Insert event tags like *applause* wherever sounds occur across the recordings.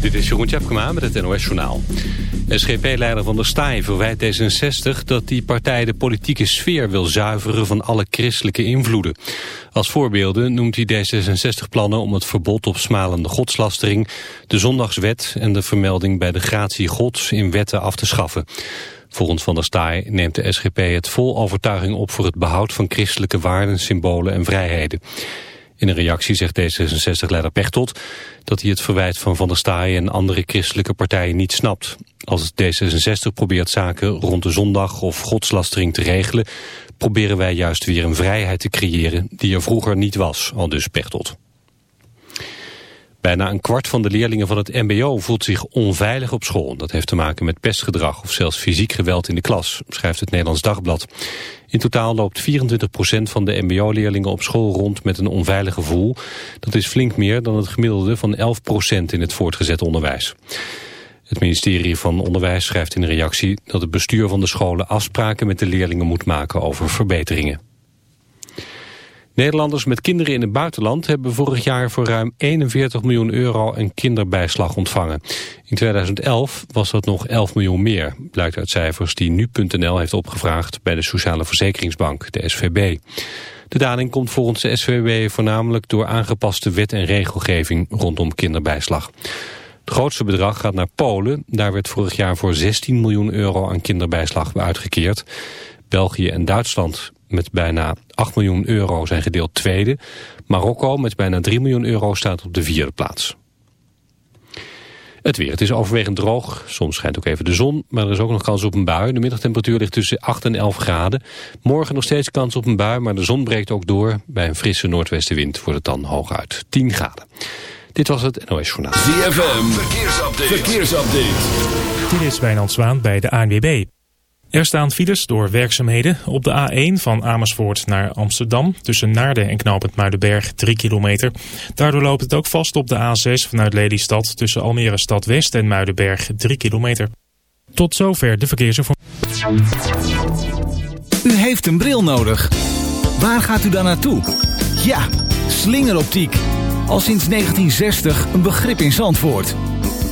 Dit is Jeroen Tjepkema met het NOS Journaal. SGP-leider Van der Staaij verwijt D66 dat die partij de politieke sfeer wil zuiveren van alle christelijke invloeden. Als voorbeelden noemt hij D66 plannen om het verbod op smalende godslastering, de zondagswet en de vermelding bij de gratie gods in wetten af te schaffen. Volgens Van der Staaij neemt de SGP het vol overtuiging op voor het behoud van christelijke waarden, symbolen en vrijheden. In een reactie zegt D66-leider Pechtold dat hij het verwijt van Van der Staaij en andere christelijke partijen niet snapt. Als D66 probeert zaken rond de zondag of godslastering te regelen, proberen wij juist weer een vrijheid te creëren die er vroeger niet was, al dus Pechtold. Bijna een kwart van de leerlingen van het mbo voelt zich onveilig op school. Dat heeft te maken met pestgedrag of zelfs fysiek geweld in de klas, schrijft het Nederlands Dagblad. In totaal loopt 24% van de mbo-leerlingen op school rond met een onveilig gevoel. Dat is flink meer dan het gemiddelde van 11% in het voortgezet onderwijs. Het ministerie van Onderwijs schrijft in reactie dat het bestuur van de scholen afspraken met de leerlingen moet maken over verbeteringen. Nederlanders met kinderen in het buitenland hebben vorig jaar voor ruim 41 miljoen euro een kinderbijslag ontvangen. In 2011 was dat nog 11 miljoen meer, blijkt uit cijfers die nu.nl heeft opgevraagd bij de Sociale Verzekeringsbank, de SVB. De daling komt volgens de SVB voornamelijk door aangepaste wet en regelgeving rondom kinderbijslag. Het grootste bedrag gaat naar Polen. Daar werd vorig jaar voor 16 miljoen euro aan kinderbijslag uitgekeerd. België en Duitsland met bijna 8 miljoen euro zijn gedeeld tweede. Marokko met bijna 3 miljoen euro staat op de vierde plaats. Het weer. Het is overwegend droog. Soms schijnt ook even de zon, maar er is ook nog kans op een bui. De middagtemperatuur ligt tussen 8 en 11 graden. Morgen nog steeds kans op een bui, maar de zon breekt ook door. Bij een frisse noordwestenwind wordt het dan hooguit 10 graden. Dit was het NOS Journaal. ZFM. Verkeersupdate. Verkeersupdate. Dit is Wijnand Zwaan bij de ANWB. Er staan files door werkzaamheden op de A1 van Amersfoort naar Amsterdam. Tussen Naarden en Knoopend Muidenberg 3 kilometer. Daardoor loopt het ook vast op de A6 vanuit Lelystad tussen Almere Stad West en Muidenberg 3 kilometer. Tot zover de verkeersinformatie. U heeft een bril nodig. Waar gaat u dan naartoe? Ja, slingeroptiek. Al sinds 1960 een begrip in Zandvoort.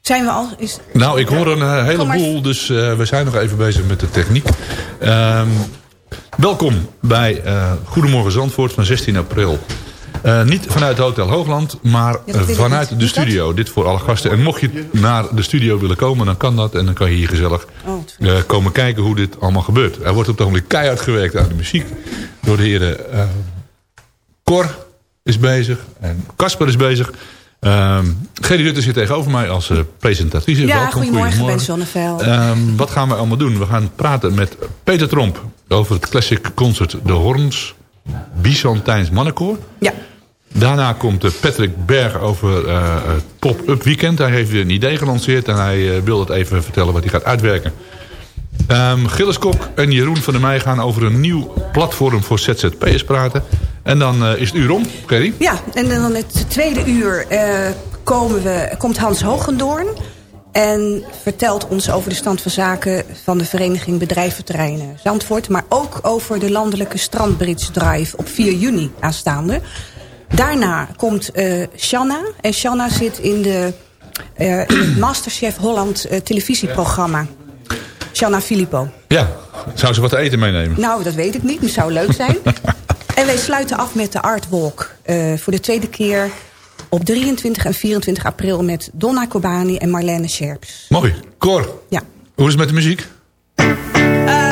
Zijn we al? Is... Nou, ik hoor een Kom heleboel, maar. dus eh, we zijn nog even bezig met de techniek. Ehm, welkom bij eh, Goedemorgen Zandvoort van 16 april. Eh, niet vanuit Hotel Hoogland, maar Ja, vanuit niet. de studio. Dit voor alle gasten. En mocht je naar de studio willen komen, dan kan dat. En dan kan je hier gezellig Oh, eh, komen kijken hoe dit allemaal gebeurt. Er wordt op het ogenblik keihard gewerkt aan de muziek. Door de heren eh, Cor is bezig en Casper is bezig. Ehm Gerry Rutte zit tegenover mij als eh, presentatrice. Ja, Welkom, goedemorgen, Ben Zonneveld. Ehm, wat gaan we allemaal doen? We gaan praten met Peter Tromp over het classic concert De Horns Byzantijns Mannenkoor. Ja, Daarna komt eh, Patrick Berg over eh, het pop-up weekend. Hij heeft weer een idee gelanceerd en hij wil het even vertellen wat hij gaat uitwerken. Ehm Gilles Kok en Jeroen van der Meij gaan over een nieuw platform voor ZZP'ers praten. En dan eh, is het uur om, Gerry. ja, en dan het tweede uur eh, komen we, komt Hans Hogendoorn... en vertelt ons over de stand van zaken van de vereniging Bedrijventerreinen Zandvoort... maar ook over de landelijke strandbridge drive op 4 juni aanstaande. Daarna komt eh Shanna. En Shanna zit in, de, in het Masterchef Holland televisieprogramma. Shanna Filippo. Ja, zou ze wat te eten meenemen? Nou, dat weet ik niet. Dat zou leuk zijn. *laughs* en wij sluiten af met de Art Walk. eh, voor de tweede keer op 23 en 24 april... met Donna Kobani en Marlene Scherps. Mooi. Cor, Ja. hoe is het met de muziek? I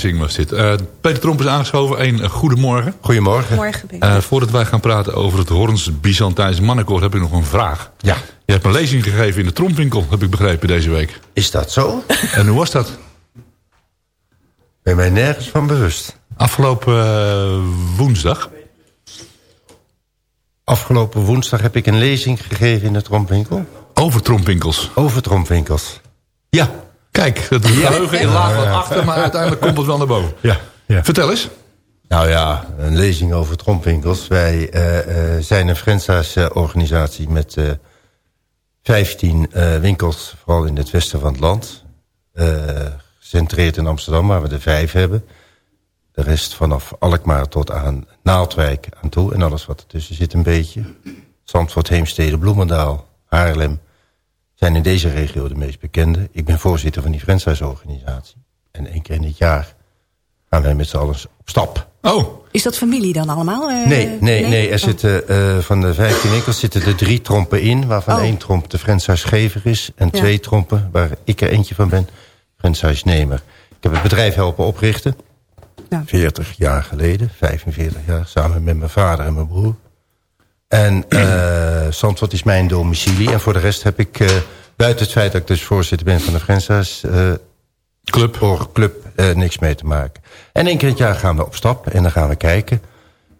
Rising was dit. Eh, Peter Tromp is aangeschoven. Een uh, goedemorgen. Goedemorgen. Morgen. Eh, voordat wij gaan praten over het Horns Byzantijns mannenkoor... heb ik nog een vraag. Ja, Je hebt een lezing gegeven in de Trompwinkel, heb ik begrepen, deze week. is dat zo? *laughs* En hoe was dat? Ben mij nergens van bewust. Afgelopen eh, woensdag. Afgelopen woensdag heb ik een lezing gegeven in de trompwinkel. Over trompwinkels. Over trompwinkels. Ja. Kijk, het geheugen in laag wat achter, maar uiteindelijk komt het wel naar boven. Ja. ja. Vertel eens. Nou ja, een lezing over trompwinkels. Wij eh, eh, zijn een franchise-organisatie met eh 15 eh, winkels, vooral in het westen van het land. Eh, gecentreerd in Amsterdam, waar we er vijf hebben. De rest vanaf Alkmaar tot aan Naaldwijk aan toe. En alles wat ertussen zit een beetje. Zandvoort, Heemstede, Bloemendaal, Haarlem... zijn in deze regio de meest bekende. Ik ben voorzitter van die franchise-organisatie. En één keer in het jaar gaan wij met z'n allen op stap. Oh, Is dat familie dan allemaal? eh? Nee, nee, nee. Er Oh. zitten, eh, van de 15 winkels zitten er drie trompen in... waarvan Oh. één tromp de franchisegever is... en Ja. twee trompen, waar ik er eentje van ben, franchise-nemer. Ik heb het bedrijf helpen oprichten. Ja. 40 jaar geleden, 45 jaar, samen met mijn vader en mijn broer. En eh Zandvoort is mijn domicilie. En voor de rest heb ik, eh, buiten het feit dat ik dus voorzitter ben van de franchise... eh, Club. club eh, niks mee te maken. En één keer in het jaar gaan we op stap en dan gaan we kijken.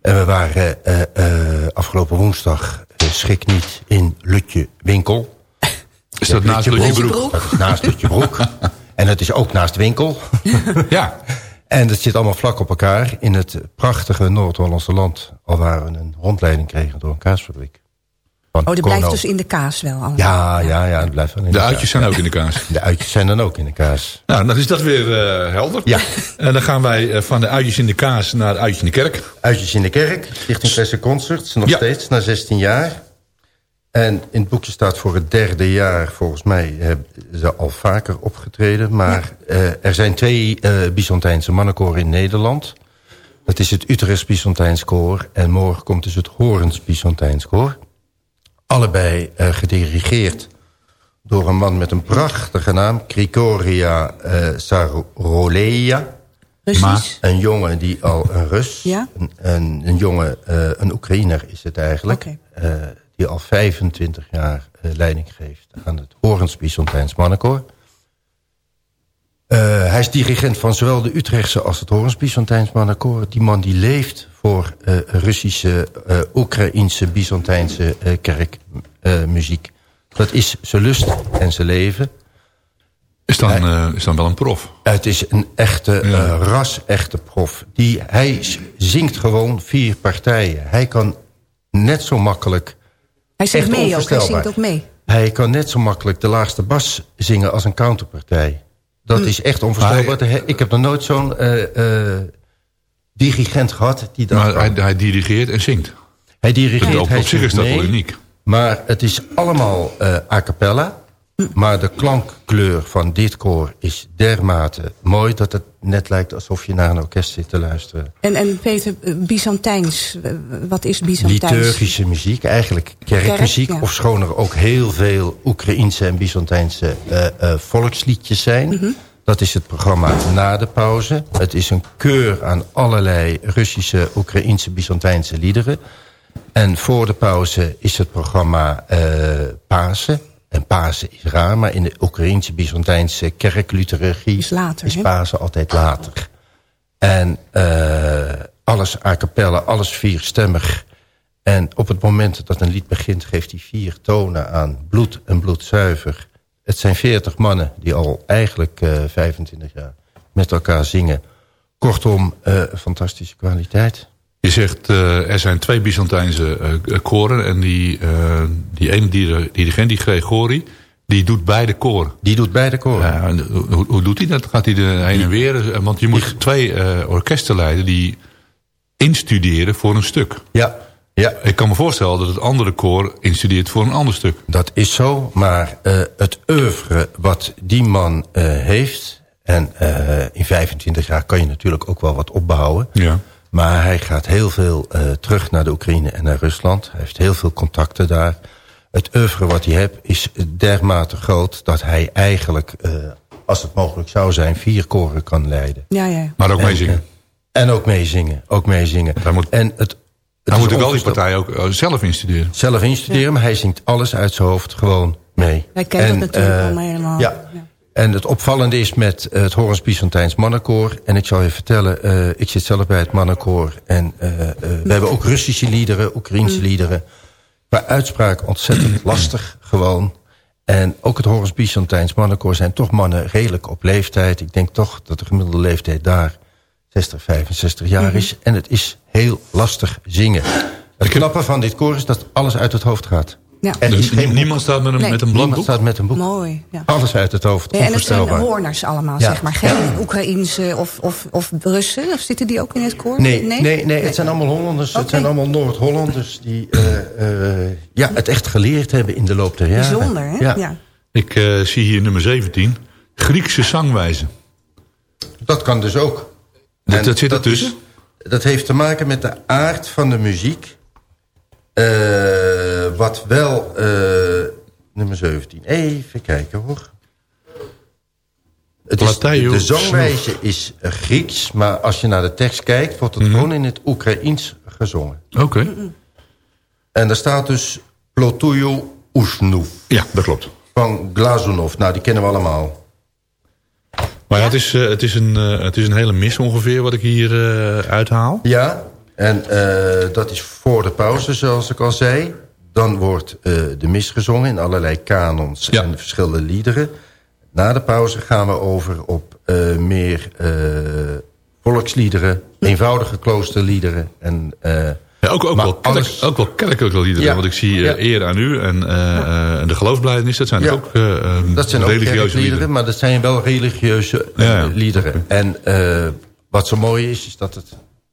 En we waren eh, eh, afgelopen woensdag, schrik niet, in Lutje Winkel. Is dat naast Lutjebroek? Dat is naast Lutjebroek. *laughs* en het is ook naast Winkel. Ja. *laughs* En dat zit allemaal vlak op elkaar in het prachtige Noord-Hollandse land. Al waar we een rondleiding kregen door een kaasfabriek. Van Oh, die blijft dus in de kaas wel allemaal. Ja, ja, ja, het blijft wel in De kaas. uitjes zijn ook in de kaas. *laughs* De uitjes zijn dan ook in de kaas. Nou, dan is dat weer eh, helder. Ja. En dan gaan wij eh, van de uitjes in de kaas naar de uitjes in de kerk. Uitjes in de kerk, Stichting Classic Concerts, nog Ja. steeds, na 16 jaar. En in het boekje staat voor het derde jaar, volgens mij hebben ze al vaker opgetreden. Maar eh, er zijn twee eh Byzantijnse mannenkoren in Nederland. Dat is het Utrechts Byzantijns koor en morgen komt dus het Horens Byzantijns koor. Allebei eh, gedirigeerd door een man met een prachtige naam, Grigoria eh Sarolea. Precies. Een jongen die al een Rus, Ja? een, een, een jongen, eh, een Oekraïner is het eigenlijk... Oké. Die al 25 jaar eh, leiding geeft aan het Horens Byzantijns Mannenkoor. Eh, hij is dirigent van zowel de Utrechtse als het Horens Byzantijns Mannenkoor. Die man die leeft voor eh, Russische, Oekraïnse, Byzantijnse kerkmuziek. Dat is zijn lust en zijn leven. Is dan, is dan wel een prof. Het is een echte, ras-echte prof. Die, hij zingt gewoon vier partijen. Hij kan net zo makkelijk... Hij zingt echt mee ook. Hij zingt ook mee. Hij kan net zo makkelijk de laagste bas zingen als een counterpartij. Dat Hm. is echt onvoorstelbaar. Ik heb nog nooit zo'n eh, eh, dirigent gehad die dat Maar hij, hij dirigeert en zingt. Hij dirigeert, Op, hij op zich is zingt dat wel mee. uniek. Maar het is allemaal eh, a cappella. Maar de klankkleur van dit koor is dermate mooi... dat het net lijkt alsof je naar een orkest zit te luisteren. En, en Peter, eh, Byzantijns. eh, Wat is Byzantijns? Liturgische muziek, eigenlijk kerkmuziek. Kerk, ja. Of schoon er ook heel veel Oekraïense en Byzantijnse eh, volksliedjes zijn. Mhm. Dat is het programma na de pauze. Het is een keur aan allerlei Russische, Oekraïense, Byzantijnse liederen. En voor de pauze is het programma Pasen. En Pasen is raar, maar in de Oekraïense, Byzantijnse kerkliturgie... Is later, is hè? Pasen altijd later. En eh, alles a cappella, alles vierstemmig. En op het moment dat een lied begint... geeft hij vier tonen aan bloed en bloedzuiver. Het zijn veertig mannen die al eigenlijk eh 25 jaar met elkaar zingen. Kortom, eh, fantastische kwaliteit. Je zegt, eh, er zijn twee Byzantijnse eh, koren. En die, eh, die ene die, dirigent, die Gregori, die doet beide koren. Die doet beide koren. Ja, hoe, hoe doet hij dat? Gaat hij er heen en weer? Want je moet twee eh, orkesten leiden die instuderen voor een stuk. Ja, ja, Ik kan me voorstellen dat het andere koor instudeert voor een ander stuk. dat is zo. Maar eh, het oeuvre wat die man eh, heeft... en eh, in 25 jaar kan je natuurlijk ook wel wat opbouwen... Ja. Maar hij gaat heel veel eh, terug naar de Oekraïne en naar Rusland. Hij heeft heel veel contacten daar. Het oeuvre wat hij heeft is dermate groot... dat hij eigenlijk, eh, als het mogelijk zou zijn... vier koren kan leiden. Ja, ja. Maar ook En, meezingen. eh, En ook meezingen. Ook meezingen. Hij moet- en het, is moet ik wel die partij ook zelf instuderen. Zelf instuderen, maar hij zingt alles uit zijn hoofd gewoon mee. Hij kent En, het natuurlijk allemaal helemaal. Ja. En het opvallende is met eh, het Horens Byzantijns mannenkoor. En ik zal je vertellen, eh, ik zit zelf bij het mannenkoor. En eh, we hebben ook Russische liederen, Oekraïnse liederen. Qua uitspraak ontzettend lastig gewoon. En ook het Horens Byzantijns mannenkoor zijn toch mannen redelijk op leeftijd. Ik denk toch dat de gemiddelde leeftijd daar 60, 65 jaar is. En het is heel lastig zingen. Het knappe van dit koor is dat alles uit het hoofd gaat. Ja. Dus geen boek. niemand staat met een, Nee. met een staat met een boek. Mooi. Ja. Alles uit het hoofd, Ja, en het zijn hoorners allemaal, Ja. zeg maar. Geen Oekraïense of, of, of Russen? Of zitten die ook in het koor? Nee, nee, nee, het zijn allemaal Hollanders. Het zijn allemaal Noord-Hollanders die eh, eh, ja, het echt geleerd hebben in de loop der jaren. Bijzonder, hè? Ja, Ja. Ik eh, zie hier nummer 17. Griekse zangwijze. Dat kan dus ook. Dat, En dat zit er tussen. dat heeft te maken met de aard van de muziek. Eh, wat wel... eh, nummer 17. Even kijken hoor. Het is, de zangwijze is Grieks, maar als je naar de tekst kijkt... wordt het gewoon in het Oekraïens gezongen. Oké. En daar staat dus Plotuyo Usnuf Ja, dat klopt. van Glazunov. Nou, die kennen we allemaal. Maar ja, het, is, eh, het, is een, het is een hele mis ongeveer wat ik hier eh, uithaal. Ja, en eh, dat is voor de pauze, zoals ik al zei. Dan wordt eh, de mis gezongen in allerlei kanons Ja. en verschillende liederen. Na de pauze gaan we over op eh, meer volksliederen, eenvoudige kloosterliederen. En, Ja, ook, ook, wel kerk, alles- ook wel kerkelijke liederen. Ja. Want ik zie Ja. eer aan u en, de geloofsblijdenis. Dat zijn ook dat zijn ook religieuze liederen. maar dat zijn wel religieuze liederen. En wat zo mooi is, is dat het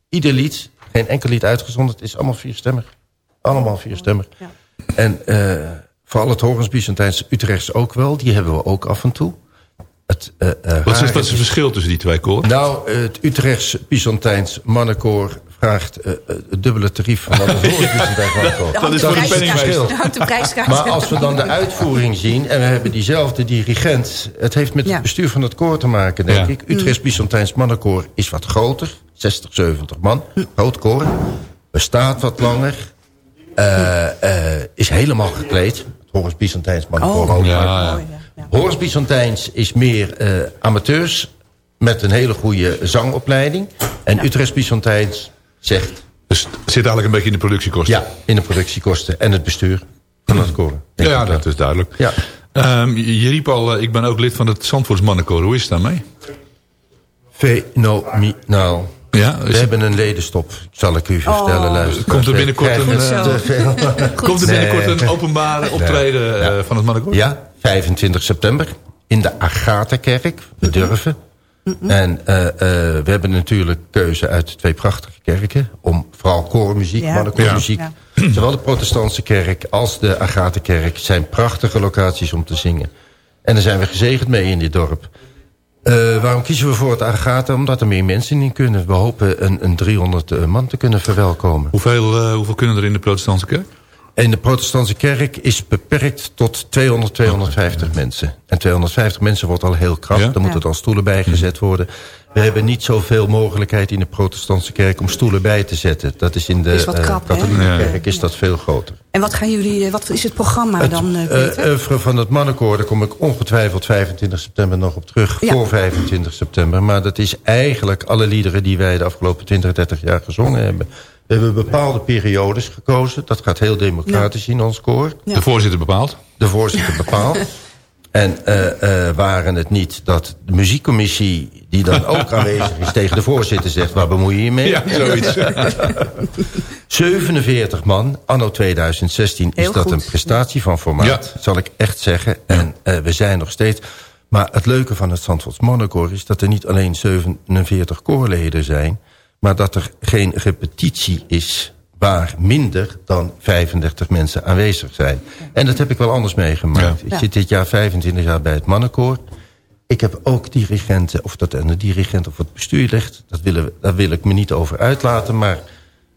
ieder lied, geen enkel lied uitgezonderd, is allemaal vierstemmig. Allemaal vierstemmig. Ja. En eh, vooral het Horens Byzantijns Utrechts ook wel, die hebben we ook af en toe. Het, eh, eh, Wat is, rare wat is het verschil tussen die twee koren? Nou, het Utrechts Byzantijns mannenkoor vraagt het dubbele tarief van wat het *laughs* Horens Byzantijns mannenkoor. Dat is voor de penningmeester. *laughs* Maar als we dan de uitvoering zien... en we hebben diezelfde dirigent... het heeft met Ja. het bestuur van het koor te maken, denk Ja. ik. Utrechts Byzantijns mannenkoor is wat groter. 60, 70 man. Groot koor. Bestaat wat langer. Eh, eh, is helemaal gekleed. Horens Byzantijns mannenkoor Oh. ook. Ja, ja. Horens Byzantijns is meer eh, amateurs... met een hele goede zangopleiding. En Utrechts Byzantijns zegt... Dus het zit eigenlijk een beetje in de productiekosten. ja, in de productiekosten en het bestuur van het koor. Denk ja dat is duidelijk. Ja. Ehm, je riep al, ik ben ook lid van het Zandvoorts mannenkoor. Hoe is het daarmee? Fenomenaal. Ja, We hebben een ledenstop, zal ik u vertellen. luister. Komt er binnenkort We een, eh, *laughs* Komt er binnenkort Nee. een openbare optreden eh, van het mannenkoor? Ja, 25 september in de Agatha-kerk. We durven. En eh, eh, we hebben natuurlijk keuze uit twee prachtige kerken. Om vooral koormuziek, Ja. mannenkoormuziek. Ja. Zowel de protestantse kerk als de Agatha-kerk zijn prachtige locaties om te zingen. En daar zijn we gezegend mee in dit dorp. Eh, waarom kiezen we voor het Agatha? Omdat er meer mensen in kunnen. We hopen een, een 300 eh, man te kunnen verwelkomen. Hoeveel, eh, hoeveel kunnen er in de protestantse kerk? En de protestantse kerk is beperkt tot 200, 250 mensen. En 250 mensen wordt al heel krap. Ja? Er moeten dan stoelen bijgezet worden. We hebben niet zoveel mogelijkheid in de protestantse kerk om stoelen bij te zetten. Dat is in de Is eh, krap, katholieke kerk is dat veel groter. En wat gaan jullie, eh, wat is het programma dan, eh, Het Peter? eh, oeuvre van het mannenkoor, daar kom ik ongetwijfeld 25 september nog op terug. Ja. Voor 25 september. Maar dat is eigenlijk alle liederen die wij de afgelopen 20, 30 jaar gezongen hebben. We hebben bepaalde periodes gekozen. Dat gaat heel democratisch in ons koor. Ja. De voorzitter bepaalt. de voorzitter *laughs* bepaalt. En eh, eh, waren het niet dat de muziekcommissie... die dan *laughs* ook aanwezig is tegen de voorzitter zegt... waar bemoei je je mee? Ja, zoiets. *laughs* 47 man, anno 2016 is dat goed. een prestatie van formaat, zal ik echt zeggen. En eh, we zijn nog steeds... Maar het leuke van het Zandvoorts Mannenkoor is dat er niet alleen 47 koorleden zijn... maar dat er geen repetitie is waar minder dan 35 mensen aanwezig zijn. En dat heb ik wel anders meegemaakt. Ja. Ik zit dit jaar 25 jaar bij het Mannenkoor. Ik heb ook dirigenten, of dat aan de dirigent of het bestuur ligt... Dat willen daar wil ik me niet over uitlaten, maar...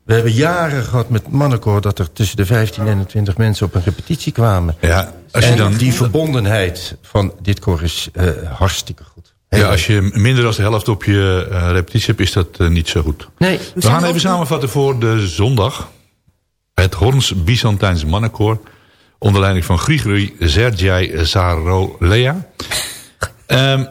We hebben jaren gehad met mannenkoor... dat er tussen de 15 en de 20 mensen op een repetitie kwamen. Ja, als je en dan... die verbondenheid van dit koor is eh, hartstikke goed. Heel Ja, als je minder dan de helft op je eh, repetitie hebt, is dat eh, niet zo goed. Nee, We gaan even samenvatten voor de zondag. Het Horns Byzantijns mannenkoor. Onder leiding van Grigori Sergei Zarolea. Ehm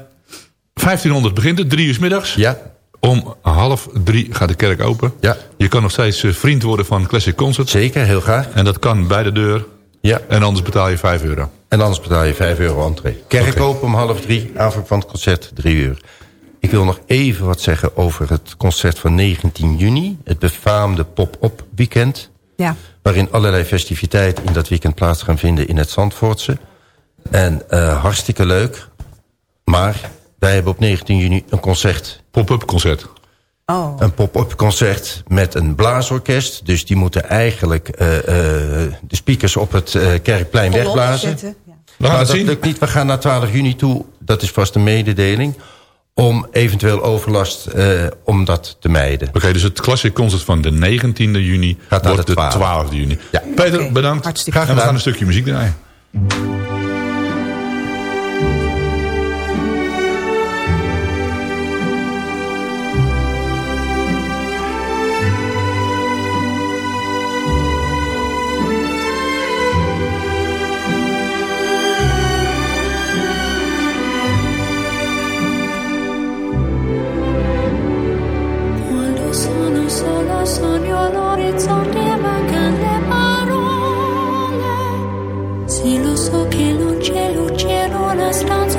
1500 begint het, drie uur 's middags. ja, Om half drie gaat de kerk open. ja, Je kan nog steeds eh, vriend worden van Classic Concert. zeker, heel graag. En dat kan bij de deur. Ja. En anders betaal je 5 euro. En anders betaal je 5 euro entree. Kerk open om half drie, aanvang van het concert drie uur. Ik wil nog even wat zeggen over het concert van 19 juni. Het befaamde pop-up weekend. Ja. waarin allerlei festiviteiten in dat weekend plaats gaan vinden in het Zandvoortse. En eh, hartstikke leuk. Maar wij hebben op 19 juni een concert. Pop-up concert. Oh. Een pop-up concert met een blaasorkest. Dus die moeten eigenlijk eh, eh, de speakers op het eh, kerkplein wegblazen. wegblazen. Ja. zien. dat lukt niet. We gaan naar 12 juni toe. Dat is vast een mededeling. Om eventueel overlast, om dat te mijden. Oké, dus het klassieke concert van de 19e juni Gaat wordt de 12e juni. Peter, bedankt. Hartstikke en we gaan een stukje muziek draaien. Si lo so che non c'è luce in una stanza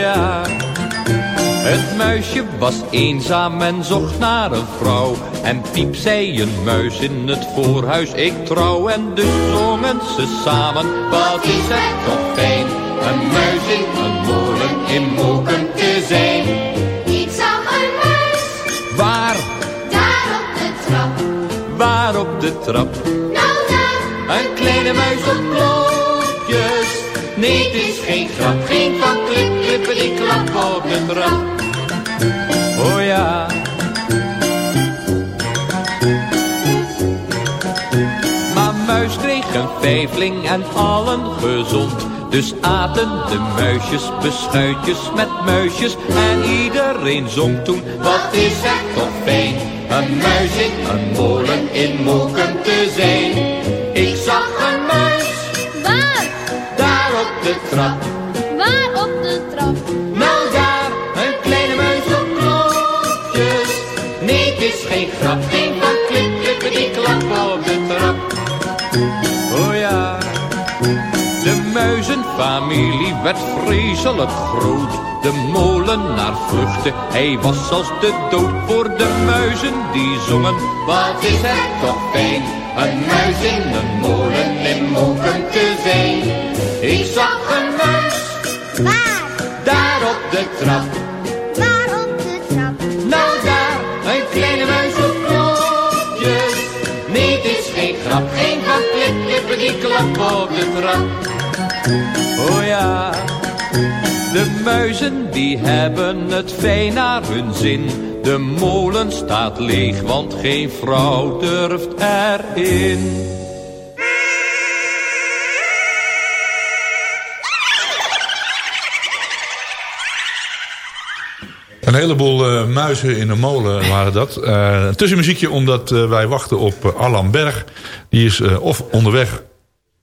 muisje was eenzaam en zocht naar een vrouw. En piep zei een muis in het voorhuis, ik trouw. En dus zongen ze samen, wat is het toch fijn. Een muis in een molen in Moken te zijn. Ik zag een muis, Waar, daar op de trap. waar op de trap? Nou daar, Een kleine muis op klokjes. Nee, het is geen grap, geen van klip, klippen die klap op de trap. Oh ja. Maar muis kreeg een vijfling en allen gezond. Dus aten de muisjes beschuitjes met muisjes. En iedereen zong toen, wat is het toch fijn. Een muis in een molen in Moken te zijn. Ik zag een de trap. waar op de trap. Nou daar, een kleine muis op klokjes. Nee, het is geen grap, geen van klip, klippen die klap op de trap. Oh ja, de muizenfamilie werd vreselijk groot. De molenaar vluchtte, hij was als de dood voor de muizen die zongen. Wat is het toch fijn, een muis in een molen in Moken te zijn. Ik zag een muis, Waar, daar op de trap. waar op de trap. Nou daar, een kleine muis op klokjes. Nee, het is geen grap, geen van klip, die klap op de trap. Oh ja, de muizen die hebben het fijn naar hun zin. De molen staat leeg, want geen vrouw durft erin. Een heleboel eh, muizen in de molen waren dat. Een tussenmuziekje omdat eh, wij wachten op Allan Berg. Die is of onderweg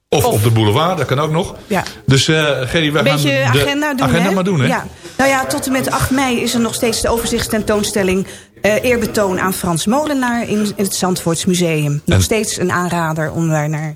of, op de boulevard. Dat kan ook nog. Ja. Dus eh Gerry, wij beetje gaan de agenda doen, agenda hè? maar doen. Hè? Ja. Nou ja, tot en met 8 mei is er nog steeds de overzichtstentoonstelling... eh eerbetoon aan Frans Molenaar in, in het Zandvoorts Museum. Nog En- steeds een aanrader om daar naar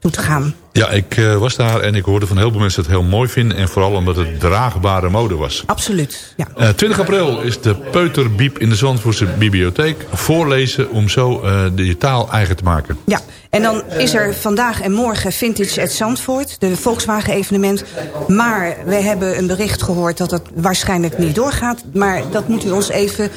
toe te gaan. Ja, ik eh, was daar en ik hoorde van heel veel mensen het heel mooi vinden. En vooral omdat het draagbare mode was. Absoluut, ja. Eh 20 april is de Peuterbiep in de Zandvoortse Bibliotheek. Voorlezen om zo eh, de taal eigen te maken. Ja, en dan is er vandaag en morgen Vintage at Zandvoort, de Volkswagen evenement. Maar we hebben een bericht gehoord dat het waarschijnlijk niet doorgaat. Maar dat moet u ons even...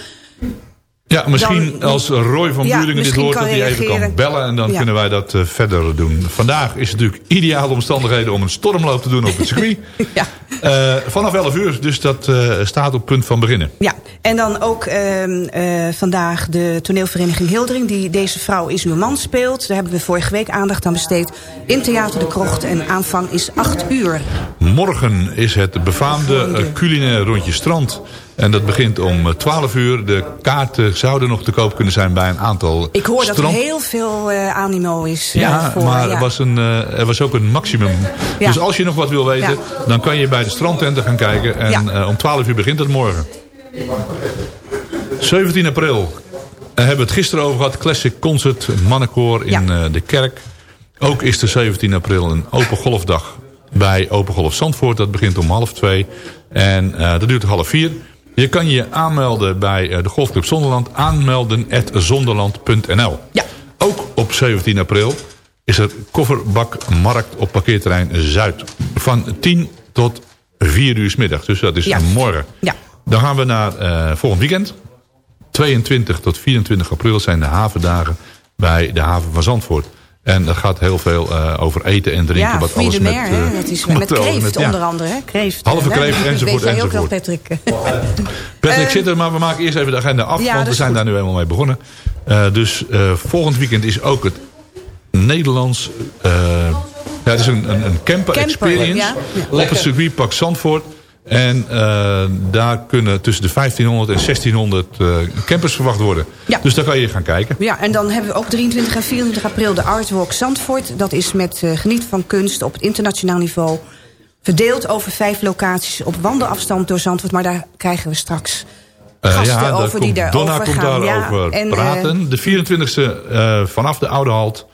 Ja, misschien Dan- als Roy van Ja, Buringen dit hoort dat hij even kan bellen. En dan Ja. kunnen wij dat eh, verder doen. Vandaag is het natuurlijk ideale omstandigheden om een stormloop te doen op het circuit. *laughs* Ja. Eh, vanaf 11 uur, dus dat eh, staat op punt van beginnen. Ja, en dan ook ehm, eh, vandaag de toneelvereniging Hildering... die Deze Vrouw is Uw Man speelt. Daar hebben we vorige week aandacht aan besteed. In Theater de Krocht en aanvang is 8 uur. Morgen is het befaamde eh, culinair rondje strand. En dat begint om eh, 12 uur. De kaarten zouden nog te koop kunnen zijn bij een aantal Ik hoor dat er heel veel eh, animo is eh, Ja, voor. maar ja. Er, was een, eh, er was ook een maximum. Ja. Dus als je nog wat wil weten, Ja. dan kan je bij de strandtenten gaan kijken. En eh, om 12 uur begint het morgen. 17 april. Daar hebben we het gisteren over gehad. Classic Concert, mannenkoor in eh, de kerk. Ook is de 17 april een open golfdag bij Open Golf Zandvoort. Dat begint om half twee. En eh, dat duurt half vier. Je kan je aanmelden bij eh, de Golfclub Zonderland. Aanmelden zonderland.nl Ja. Ook op 17 april is er kofferbakmarkt op parkeerterrein Zuid. Van 10 tot 4 uur 's middag. Dus dat is Ja. morgen. Ja. Dan gaan we naar eh, volgend weekend. 22 tot 24 april zijn de havendagen bij de haven van Zandvoort. En dat gaat heel veel eh, over eten en drinken. Ja, wat alles met, Mer, hè? Dat is *laughs* met, kreeft met- ja. onder andere. Hè? Kreeft, Halve kreeft, Dat enzovoort, Weet jij ook wel. Patrick. *laughs* Patrick zit er, maar we maken eerst even de agenda af. ja, want we zijn goed. daar nu helemaal mee begonnen. Eh, dus eh, volgend weekend is ook het Nederlands... eh, ja, het is een, een, een camper, Camper, experience ja. op het circuitpark Zandvoort. En eh, daar kunnen tussen de 1500 en 1600 eh, campers verwacht worden. Ja. Dus daar kan je gaan kijken. Ja, en dan hebben we ook 23 en 24 april de Artwalk Zandvoort. Dat is met eh, geniet van kunst op het internationaal niveau. Verdeeld over vijf locaties op wandelafstand door Zandvoort. Maar daar krijgen we straks gasten daar over die komt- daarover Donna komt gaan. daarover Ja, en, praten. de 24e eh, vanaf de Oude Halt.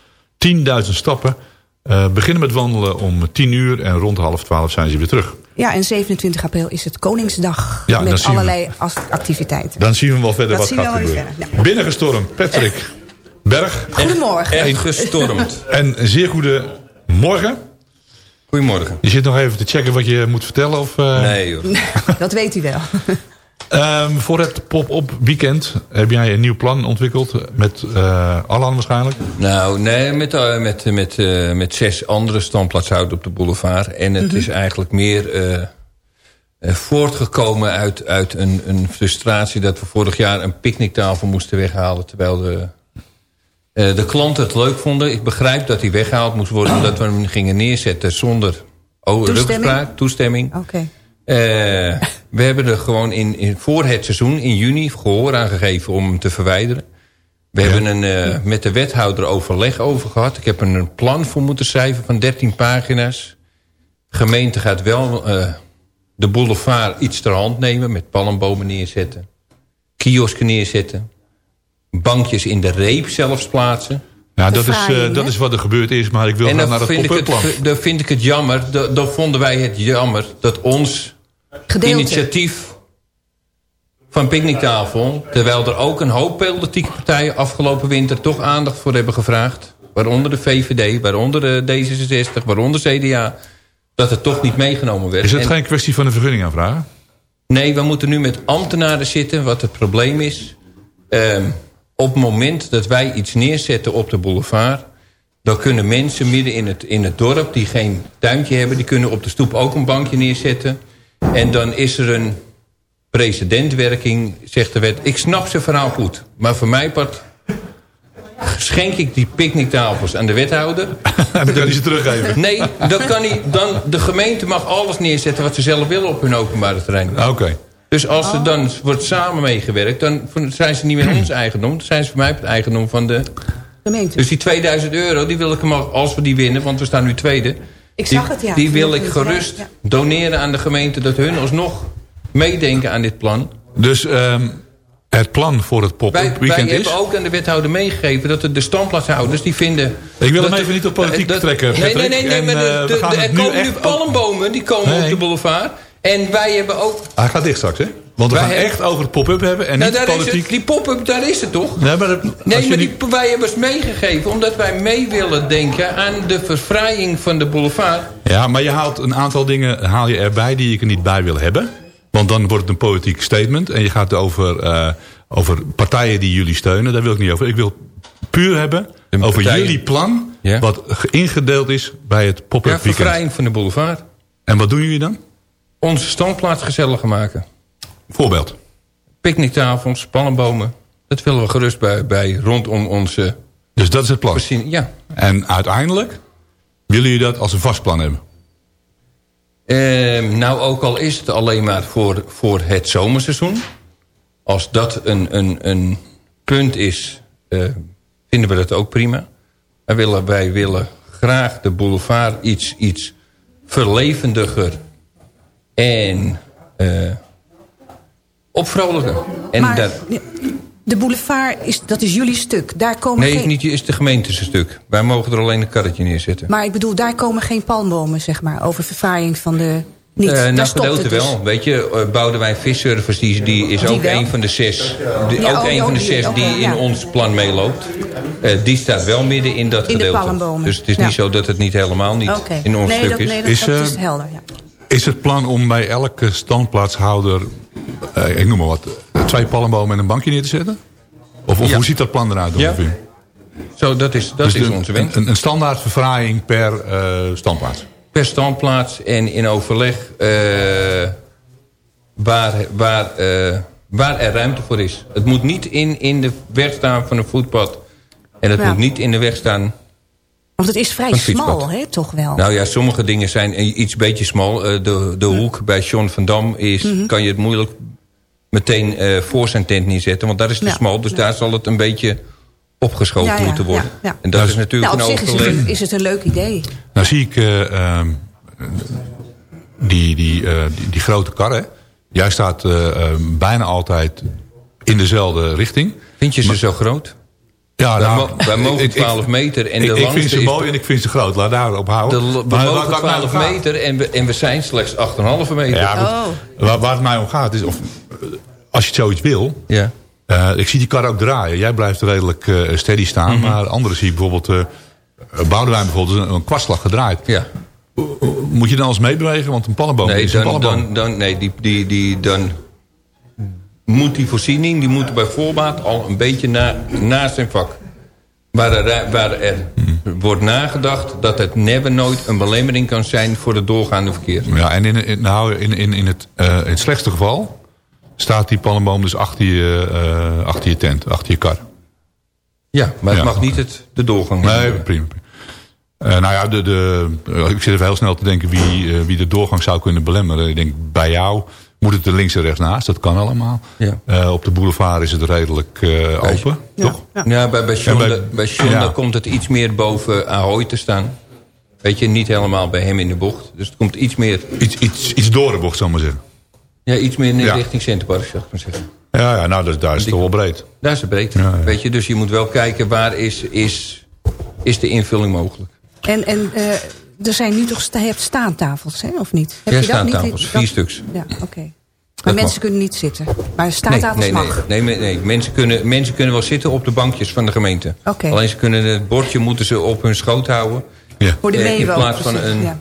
10.000 stappen. Eh, beginnen met wandelen om 10 uur en rond half 12 zijn ze weer terug. Ja, en 27 april is het Koningsdag. Ja, met we. allerlei activiteiten. Dan zien we wel verder Dat wat gaat gebeuren. verder, ja. Binnengestormd, Patrick Berg. Goedemorgen. Echt gestormd. *laughs* En een zeer goede morgen. Goedemorgen. Je zit nog even te checken wat je moet vertellen? Of, eh? Nee joh. Dat weet u wel. *laughs* Ehm, voor het pop-up weekend heb jij een nieuw plan ontwikkeld. Met eh Allan waarschijnlijk. Nou, nee, met, eh, met, met, eh, met zes andere standplaatshouders op de boulevard. En het Mhm. is eigenlijk meer voortgekomen uit, uit een, een frustratie... dat we vorig jaar een picknicktafel moesten weghalen... terwijl de, eh, de klanten het leuk vonden. Ik begrijp dat die weggehaald moest worden... omdat we hem gingen neerzetten zonder oh, Toestemming? toestemming. Oké. We hebben er gewoon in, in, voor het seizoen, in juni, gehoor aan gegeven om hem te verwijderen. We hebben een, eh, met de wethouder overleg over gehad. Ik heb er een plan voor moeten schrijven van 13 pagina's. De gemeente gaat wel eh, de boulevard iets ter hand nemen... met palmbomen neerzetten, kiosken neerzetten... bankjes in de reep zelfs plaatsen. Ja, dat is, eh, dat is wat er gebeurd is. Maar ik wil dan naar het vind, ik pop-up plan. het, dan vind ik het jammer, dan vonden wij het jammer... dat ons Gedeelte. initiatief van picknicktafel... terwijl er ook een hoop politieke partijen afgelopen winter... toch aandacht voor hebben gevraagd. Waaronder de VVD, waaronder de D66, waaronder CDA... dat het toch niet meegenomen werd. Is het En- geen kwestie van een vergunning aanvragen? Nee, we moeten nu met ambtenaren zitten, wat het probleem is. Ehm, op het moment dat wij iets neerzetten op de boulevard... dan kunnen mensen midden in het, in het dorp die geen tuintje hebben... die kunnen op de stoep ook een bankje neerzetten. En dan is er een precedentwerking, zegt de wet. Ik snap zijn verhaal goed, maar voor mij part schenk ik die picknicktafels aan de wethouder. *laughs* En dan kan hij ze teruggeven. Nee, dan kan hij, dan, de gemeente mag alles neerzetten wat ze zelf willen op hun openbare terrein. Oké. Dus als er dan wordt samen meegewerkt, dan zijn ze niet meer ons *clears throat* eigendom. Dan zijn ze voor mij het eigendom van de... Gemeente. Dus die 2000 euro, die wil ik hem al, als we die winnen, want we staan nu tweede. Ik die, zag het, ja. Die wil ik gerust ja. doneren aan de gemeente, dat hun alsnog meedenken aan dit plan. Dus ehm, het plan voor het Wij, pop-up wij weekend is... hebben ook aan de wethouder meegegeven dat de, de standplaatshouders die vinden... Ik wil hem even niet op politiek dat- trekken, Nee, nee, nee, nee En, maar de- eh, de- er nu komen nu palmbomen, die komen Nee. op de boulevard. En wij hebben ook... Hij gaat dicht straks, hè? Want we Wij gaan hebben- echt over het pop-up hebben en Nou, niet politiek. het, die pop-up, daar is het toch? Nee, maar, dat- Nee, maar niet- die, wij hebben het meegegeven omdat wij mee willen denken aan de verfraaiing van de boulevard. Ja, maar je haalt een aantal dingen haal je erbij die ik er niet bij wil hebben. Want dan wordt het een politiek statement. En je gaat over, eh, over partijen die jullie steunen. Daar wil ik niet over. Ik wil puur hebben De over partijen- jullie plan. Ja. Wat ge- ingedeeld is bij het pop-up Ja, weekend. verfraaiing van de boulevard. En wat doen jullie dan? Onze standplaats gezelliger maken. Voorbeeld. Picknicktafels, pannenbomen. Dat willen we gerust bij, bij rondom onze Dus dat is het plan. voorziening. Ja. En uiteindelijk willen jullie dat als een vast plan hebben. Ehm, nou, ook al is het alleen maar voor, voor het zomerseizoen. Als dat een, een, een punt is, eh, vinden we dat ook prima. Wij willen, wij willen graag de boulevard iets, iets verlevendiger en eh opvrolijken. En maar daar, de boulevard, is, dat is jullie stuk. Daar komen nee, geen, niet is de gemeente zijn stuk. Wij mogen er alleen een karretje neerzetten. Maar ik bedoel, daar komen geen palmbomen, zeg maar, over verfraaiing van de... Niet, Eh, daar nou, stopt gedeelte het dus. wel. Weet je, uh, Boudewijn Visservice die, die is Die ook wel? een van de zes, Ja, ook oh, een oh, van de zes die in ja. ons plan meeloopt. Eh, die staat wel midden in dat In gedeelte. Dus het is Ja. niet zo dat het niet helemaal niet in ons nee, stuk dat, is. nee, dat, Is, dat eh, is helder, ja. Is het plan om bij elke standplaatshouder, eh, ik noem maar wat, twee palmbomen en een bankje neer te zetten? Of, of Ja. hoe ziet dat plan eruit Ja. ongeveer? Zo, dat is, dat Dus is de- onze wens. Een, een standaard verfraaiing per eh, standplaats. Per standplaats en in overleg eh, waar, waar, eh, waar er ruimte voor is. Het moet niet in, in de weg staan van een voetpad. En het Ja. moet niet in de weg staan Want het is vrij smal, hè, toch wel? Nou ja, sommige dingen zijn iets beetje smal. Eh, de de hoek bij John van Dam is, Mhm. kan je het moeilijk meteen eh, voor zijn tent neerzetten. Want daar is het te Ja. smal. Dus daar zal het een beetje opgeschoven Ja, ja, moeten worden. ja, ja. En dat is natuurlijk nou, op een zich is het, een, is het een leuk idee. Nou zie ik eh, ehm, die, die, eh, die, die grote kar, hè? Jij staat eh, ehm, bijna altijd in dezelfde richting. Vind je ze zo groot? Ja, wij, nou, wij mogen ik- ik- 12 meter en ik, de ik vind ze mooi en ik vind ze groot. Laat daarop de, houden. we Maar mogen waar het mij om 12 gaat- meter en we, en we zijn slechts 8,5 meter. Ja, goed. waar, waar het mij om gaat is... Of, eh, als je zoiets wil... Ja. eh, ik zie die kar ook draaien. Jij blijft redelijk eh, steady staan. Mhm. Maar anderen zie ik bijvoorbeeld... eh Boudewijn bijvoorbeeld is een, een kwartslag gedraaid. Ja. Moet je dan eens meebewegen? Want een pannenboom Nee, is een pannenboom. dan, dan, nee die, die, die, dan moet die voorziening die moet bij voorbaat al een beetje na, naast zijn vak. Waar er, waar er wordt nagedacht dat het never nooit een belemmering kan zijn voor het doorgaande verkeer. Ja, en in, in, nou, in, in, in, het, eh, in het slechtste geval... staat die pannenboom dus achter je, eh, achter je tent, achter je kar. Ja, maar het Ja. mag niet het, de doorgang Nee, hebben. prima. Eh, nou ja, de, de, ik zit even heel snel te denken wie, wie de doorgang zou kunnen belemmeren. Ik denk, bij jou moet het er links en rechts naast. Dat kan allemaal. Ja. Eh, op de boulevard is het redelijk eh, open, toch? Ja, bij, bij Shonda, bij- bij Shonda ja. komt het iets meer boven Ahoy te staan. Weet je, niet helemaal bij hem in de bocht. Dus het komt iets meer, Iets, iets, iets door de bocht, zal ik maar zeggen. ja, iets meer in Ja. richting Centerpark, zou ik maar zeggen. Ja, ja nou, dat, daar is het toch wel breed. Daar is het breed. Ja, ja. Weet je, dus je moet wel kijken waar is, is, is de invulling mogelijk. En, en eh, er zijn nu toch sta, je hebt staantafels, hè, of niet? Heb Ja, je dat niet? staantafels, vier stuks. Ja, oké. Maar mensen kunnen niet zitten. Maar Nee, staantafels nee, nee, mag. nee, nee, nee. Mensen, kunnen, mensen kunnen wel zitten op de bankjes van de gemeente. Oké. Alleen ze kunnen het bordje moeten ze op hun schoot houden. Ja. Voor de Eh, meeuwen In plaats van een... ja.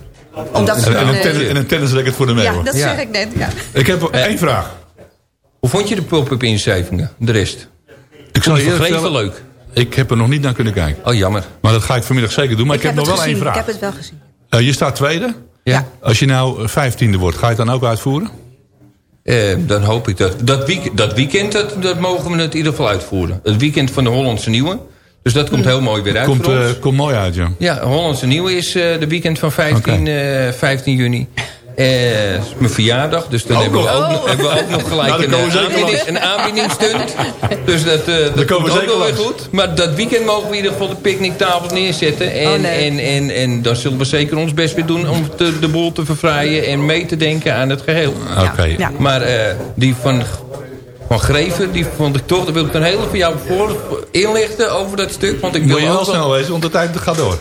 Omdat ze En, en, een tennis, eh, en een tennisracket voor de Ja, meeuwen. dat Ja. zeg ik net. Ja. Ik heb één vraag. Hoe vond je de pop-up inschrijvingen? De rest? Ik zal je vertellen, leuk? ik heb er nog niet naar kunnen kijken. Oh, jammer. Maar dat ga ik vanmiddag zeker doen. Maar ik, heb, nog het wel gezien. één vraag. Ik heb het wel gezien. Eh, je staat tweede. Ja. Als je nou eh, vijftiende wordt, ga je het dan ook uitvoeren? Eh, dan hoop ik dat... Dat, week, dat weekend, dat, dat mogen we het in ieder geval uitvoeren. Het weekend van de Hollandse Nieuwe. Dus dat komt heel mooi weer uit Komt, voor ons. komt mooi uit, ja. Ja, Hollandse Nieuwe is de weekend van 15, eh, 15 juni. Eh, is mijn verjaardag, dus dan hebben, we ook, nog- hebben we ook nog gelijk Nou, dan een, eh, aanbieding, langs. een aanbiedingsstunt. Dus dat, eh dat komen komt we ook wel weer goed. Maar dat weekend mogen we in ieder geval de picknicktafels neerzetten. En, Oh, nee. en, en, en dan zullen we zeker ons best weer doen om de, de boel te verfraaien... en mee te denken aan het geheel. Oké. Ja. Maar eh, die van, van Greven, die vond ik toch... daar wil ik een hele van jou voor inlichten over dat stuk. Want ik Moet wil je wel- snel wezen, want de tijd gaat door.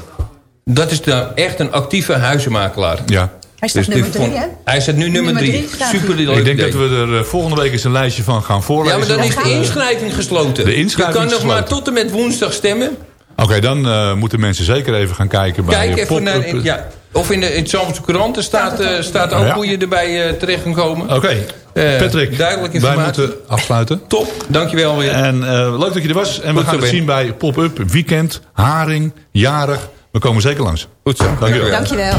dat is nou echt een actieve huizenmakelaar. Ja. Hij staat Dus nummer drie, hè? Hij staat nu nummer Nummer drie. drie Super Ik denk idee. dat we er eh, volgende week eens een lijstje van gaan voorlezen. Ja, maar dan is de inschrijving gesloten. de inschrijving Je kan nog maar tot en met woensdag stemmen. Oké, dan eh, moeten mensen zeker even gaan kijken bij Kijk even naar... Ja, of in de, in het Zandvoortse Couranten staat, eh, staat ook Ja. hoe je erbij eh, terecht kan komen. Oké, Patrick, duidelijke wij informatie. moeten afsluiten. Top, dankjewel weer. En eh, leuk dat je er was. En we gaan het zien bij Pop-Up, Weekend, Haring, Jarig. We komen zeker langs. Goed zo, dankjewel. Dankjewel.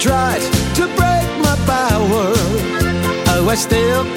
Tried to break my power. Oh, I still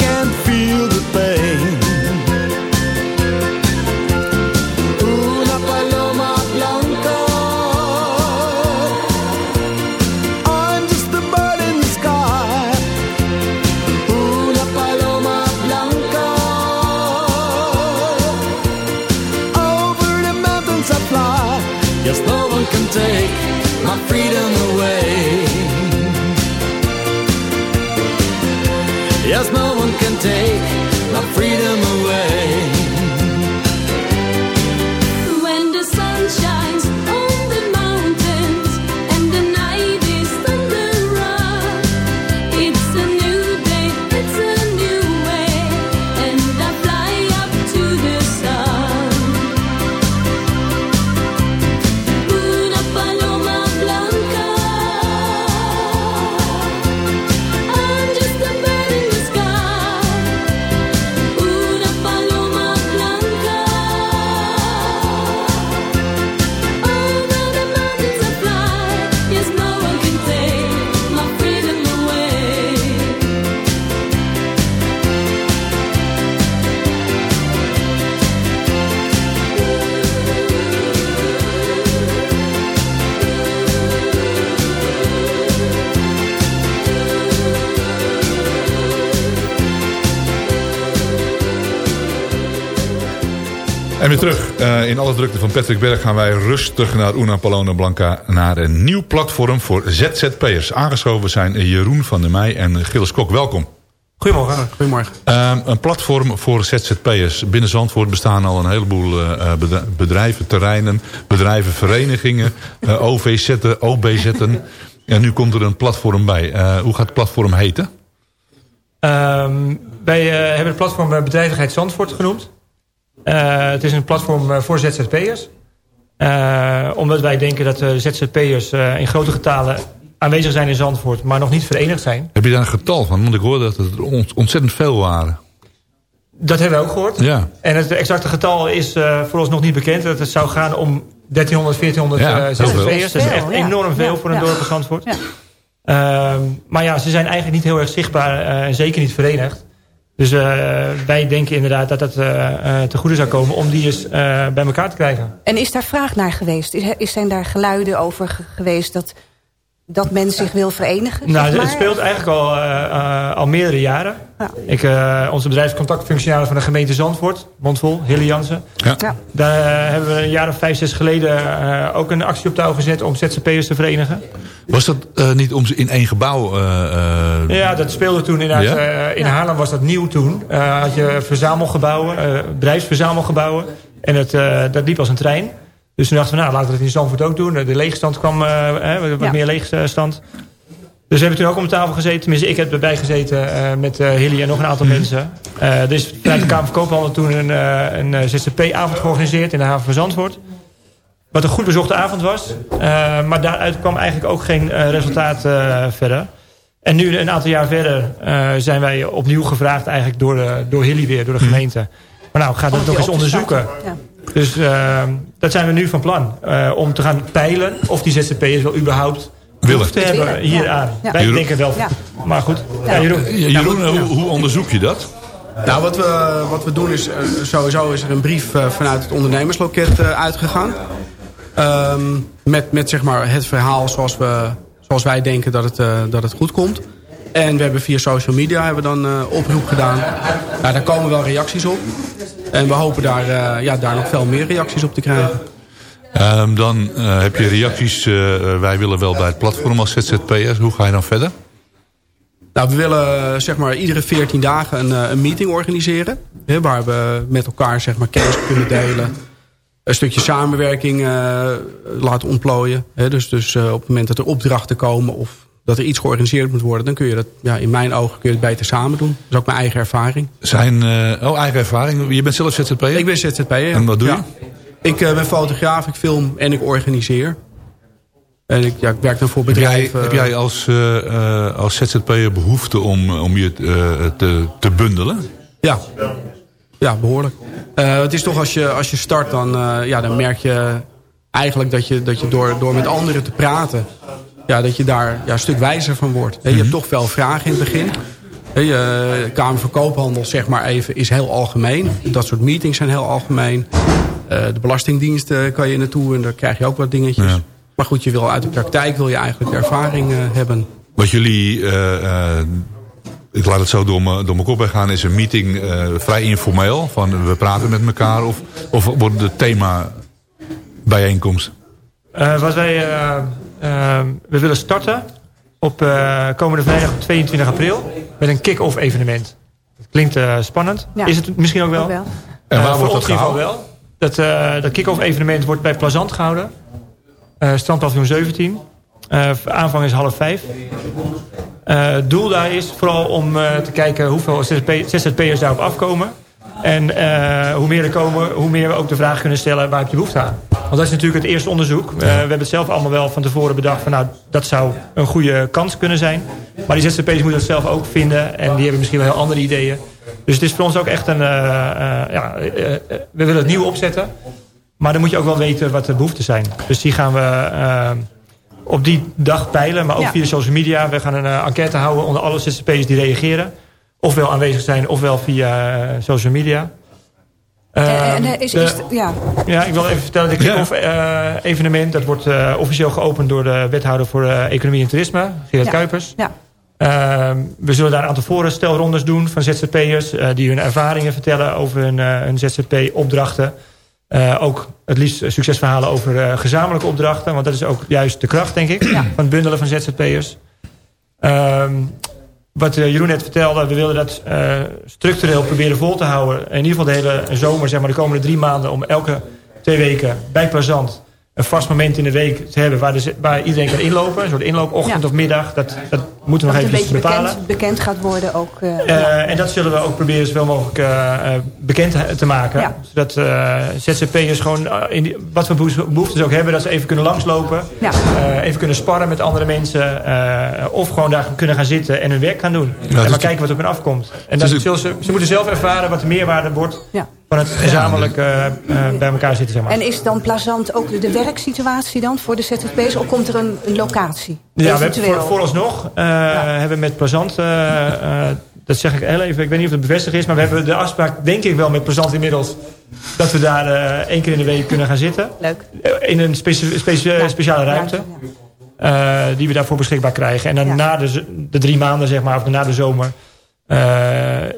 weer terug. Eh, in alle drukte van Patrick Berg gaan wij rustig naar Una Palona Blanca... naar een nieuw platform voor ZZP'ers. Aangeschoven zijn Jeroen van der Meij en Gilles Kok. Welkom. Goedemorgen. Goedemorgen. Ehm, een platform voor ZZP'ers. Binnen Zandvoort bestaan al een heleboel eh, bedra- bedrijven, terreinen... bedrijven, verenigingen, eh, OVZ'en, OBZ'en. En nu komt er een platform bij. Eh, hoe gaat het platform heten? Ehm, wij eh, hebben het platform eh, Bedrijvigheid Zandvoort genoemd. Eh, het is een platform eh, voor ZZP'ers. Eh, omdat wij denken dat de ZZP'ers eh, in grote getalen aanwezig zijn in Zandvoort... maar nog niet verenigd zijn. Heb je daar een getal van? Want ik hoorde dat het er ont- ontzettend veel waren. Dat hebben we ook gehoord. Ja. En het exacte getal is eh, voor ons nog niet bekend. Dat het zou gaan om 1300, 1400 Ja, eh. ZZP'ers. Dat is echt enorm veel Ja, voor een ja. dorp als Zandvoort. Ja. Ehm, maar ja, ze zijn eigenlijk niet heel erg zichtbaar eh, en zeker niet verenigd. Dus eh, wij denken inderdaad dat het eh, eh, te goede zou komen om die eens bij elkaar te krijgen. En is daar vraag naar geweest? Is, zijn daar geluiden over ge- geweest dat, dat men zich wil verenigen? Nou, zeg het speelt eigenlijk al, eh, eh, al meerdere jaren. Ja. Ik, eh, onze bedrijfscontactfunctionaris van de gemeente Zandvoort, mondvol, Hilly Jansen. Ja. Ja. Daar hebben we een jaar of vijf, zes geleden eh, ook een actie op touw gezet om ZZP'ers te verenigen. Was dat eh, niet om ze in één gebouw... eh, eh, Ja, dat speelde toen inderdaad. Ja? in Haarlem was dat nieuw toen. Eh, had je verzamelgebouwen, eh bedrijfsverzamelgebouwen. En het, eh, dat liep als een trein. Dus toen dachten we, nou, laten we het in Zandvoort ook doen. De leegstand kwam, eh, eh, wat Ja. meer leegstand. Dus we hebben toen ook om de tafel gezeten. Tenminste, ik heb erbij gezeten eh, met eh, Hilly en nog een aantal mensen. Eh er is vanuit de Kamer van Koophandel toen een, eh, een eh, ZZP-avond georganiseerd in de haven van Zandvoort. Wat een goed bezochte avond was. Eh, maar daaruit kwam eigenlijk ook geen eh, resultaat eh, verder. En nu, een aantal jaar verder, eh, zijn wij opnieuw gevraagd eigenlijk door, de, door Hilly weer, door de gemeente. Maar nou, ga dat die nog eens onderzoeken. Ja. Dus eh, dat zijn we nu van plan. eh, om te gaan peilen of die ZZP'ers wel überhaupt Willen. behoefte hebben Willen, hieraan. ja. Wij Jeroen- denken wel. Ja. Maar goed. Ja, Jeroen. Ja, Jeroen, hoe, hoe onderzoek je dat? Nou, wat we, wat we doen is, eh, sowieso is er een brief vanuit het ondernemersloket eh, uitgegaan. Ehm, met met zeg maar, het verhaal zoals, we, zoals wij denken dat het, eh, dat het goed komt. En we hebben via social media hebben we dan eh, oproep gedaan. Nou, daar komen wel reacties op. En we hopen daar, eh, ja, daar nog veel meer reacties op te krijgen. Ehm, dan eh, heb je reacties. wij willen wel bij het platform als ZZP'ers. Hoe ga je dan verder? Nou, we willen zeg maar, iedere 14 dagen een, een meeting organiseren. Hè, waar we met elkaar zeg maar, kennis kunnen delen. Een stukje samenwerking laten ontplooien. Hè, dus dus op het moment dat er opdrachten komen... of dat er iets georganiseerd moet worden... dan kun je dat, ja, in mijn ogen kun je het beter samen doen. Dat is ook mijn eigen ervaring. Zijn, eh, oh, eigen ervaring. Je bent zelf ZZP'er? Ik ben ZZP'er. En wat doe je? Ja. Ik eh, ben fotograaf, ik film en ik organiseer. En ik, ja, ik werk dan voor Heb jij, bedrijven. heb jij als, eh, als ZZP'er behoefte om, om je te, te bundelen? Ja, ja behoorlijk. Eh, het is toch als je, als je start, dan, ja, dan merk je eigenlijk dat je, dat je door, door met anderen te praten... Ja, dat je daar ja, een stuk wijzer van wordt. Je hebt toch wel vragen in het begin. Je, de Kamer van Koophandel, zeg maar even, is heel algemeen. Dat soort meetings zijn heel algemeen. Eh, de Belastingdienst eh, kan je naartoe en daar krijg je ook wat dingetjes. Maar goed, je wil uit de praktijk wil je eigenlijk ervaring eh, hebben. Wat jullie, eh, eh, ik laat het zo door mijn door mijn kop heen gaan, is een meeting eh, vrij informeel. Van we praten met elkaar of, of wordt het thema bijeenkomst? Eh, wat wij, eh, eh, we willen starten op eh, komende vrijdag 22 april met een kick-off evenement. Dat klinkt eh, spannend. Ja. Is het misschien ook wel? Ook wel. En waar voor wordt ons dat gehouden? wel. Dat, eh, dat kick-off evenement wordt bij Plazant gehouden. Eh strandpaviljoen 17. Eh, aanvang is half vijf. Eh, het doel daar is vooral om eh, te kijken hoeveel ZZP ZZP'ers daarop afkomen. En eh, hoe meer er komen, hoe meer we ook de vraag kunnen stellen... waar heb je behoefte aan? Want dat is natuurlijk het eerste onderzoek. Eh, we hebben het zelf allemaal wel van tevoren bedacht... van nou, dat zou een goede kans kunnen zijn. Maar die ZZP'ers moeten dat zelf ook vinden. En die hebben misschien wel heel andere ideeën. Dus het is voor ons ook echt een... eh, eh, ja, we willen het nieuw opzetten. Maar dan moet je ook wel weten wat de behoeften zijn. Dus die gaan we op die dag peilen. Maar ook Ja. via social media. We gaan een enquête houden onder alle ZZP'ers die reageren. Ofwel aanwezig zijn, ofwel via eh, social media. En, Ehm, en, eh, is, de- is, ja. ja, ik wil even vertellen. De kick-off eh, evenement. Dat wordt eh, officieel geopend door de wethouder voor eh, Economie en Toerisme. Gerard Ja. Kuipers. Ja. Ehm, we zullen daar een aantal voorstelrondes doen van ZZP'ers. eh, die hun ervaringen vertellen over hun, eh, hun ZZP-opdrachten. Eh, ook het liefst succesverhalen over eh, gezamenlijke opdrachten. Want dat is ook juist de kracht, denk ik, van het bundelen van ZZP'ers. Ehm, wat eh, Jeroen net vertelde, we willen dat eh, structureel proberen vol te houden. In ieder geval de hele zomer, zeg maar, de komende drie maanden... om elke twee weken bij Plazant een vast moment in de week te hebben... waar, de, waar iedereen kan inlopen. Een soort inloopochtend Ja. of middag. Dat, dat moeten we Dat nog het een even beetje bepalen. bekend, bekend gaat worden ook. eh, Eh, ja. En dat zullen we ook proberen zoveel mogelijk eh, bekend te maken. Ja. Zodat eh ZZP'ers gewoon, in die, wat voor behoef- behoeftes ook hebben... dat ze even kunnen langslopen. Ja. eh, even kunnen sparren met andere mensen. eh, of gewoon daar kunnen gaan zitten en hun werk gaan doen. en dus maar kijken wat op hen afkomt. En dat het- zullen ze, ze moeten zelf ervaren wat de meerwaarde wordt... Ja. van het gezamenlijk eh, eh, bij elkaar zitten. Zeg maar. En is dan plezant ook de, de werksituatie dan voor de ZZP's? Of komt er een, een locatie? Ja, we hebben voor, vooralsnog eh, hebben we met Plazant... eh, eh, dat zeg ik heel even, ik weet niet of het bevestigd is... maar we hebben de afspraak, denk ik wel, met Plazant inmiddels... dat we daar één keer in de week kunnen gaan zitten. Leuk. In een specie- specie- speciale ruimte. die we daarvoor beschikbaar krijgen. En dan Ja. na de, de drie maanden, zeg maar, of na de zomer...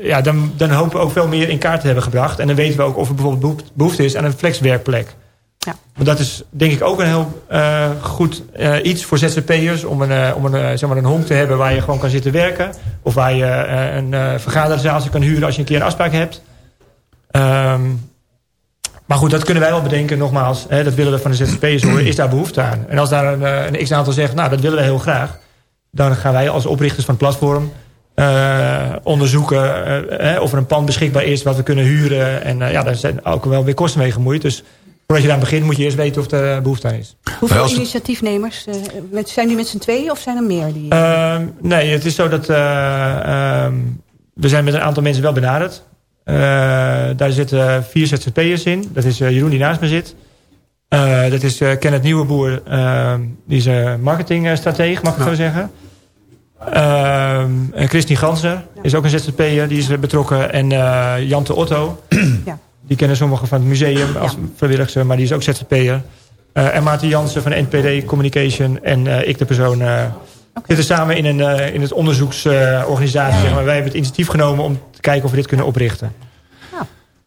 ja, dan, dan hopen we ook veel meer in kaart te hebben gebracht. En dan weten we ook of er bijvoorbeeld behoefte is aan een flexwerkplek. Ja. Want dat is denk ik ook een heel eh, goed eh, iets voor ZZP'ers... om, een, eh, om een, zeg maar een home te hebben waar je gewoon kan zitten werken. Of waar je een vergaderzaaltje kan huren als je een keer een afspraak hebt. Ehm, maar goed, dat kunnen wij wel bedenken. Nogmaals, hè, dat willen we van de ZZP'ers horen. Is daar behoefte aan? En als daar een, een x-aantal zegt, nou, dat willen we heel graag. Dan gaan wij als oprichters van het platform... onderzoeken of er een pand beschikbaar is... wat we kunnen huren. En ja, daar zijn ook wel weer kosten mee gemoeid. Dus voordat je daar begint, moet je eerst weten of er behoefte aan is. Hoeveel het- initiatiefnemers? eh, met, zijn die met z'n tweeën of zijn er meer? Die, Ehm, nee, het is zo dat... eh, ehm, we zijn met een aantal mensen wel benaderd. Eh, daar zitten vier ZZP'ers in. Dat is eh, Jeroen die naast me zit. Eh, dat is eh Kenneth Nieuweboer. ehm, die is uh, marketingstratege, mag ik zo zeggen. Ehm, en Christine Ganser is ook een ZZP'er. Die is eh, betrokken. En eh Jante Otto. Ja. Die kennen sommigen van het museum als vrijwilligster. Maar die is ook ZZP'er. Eh, en Maarten Jansen van NPD Communication. En eh, ik de persoon... eh, zitten samen in, een, eh, in het onderzoeksorganisatie. zeg maar. Wij hebben het initiatief genomen om te kijken of we dit kunnen oprichten.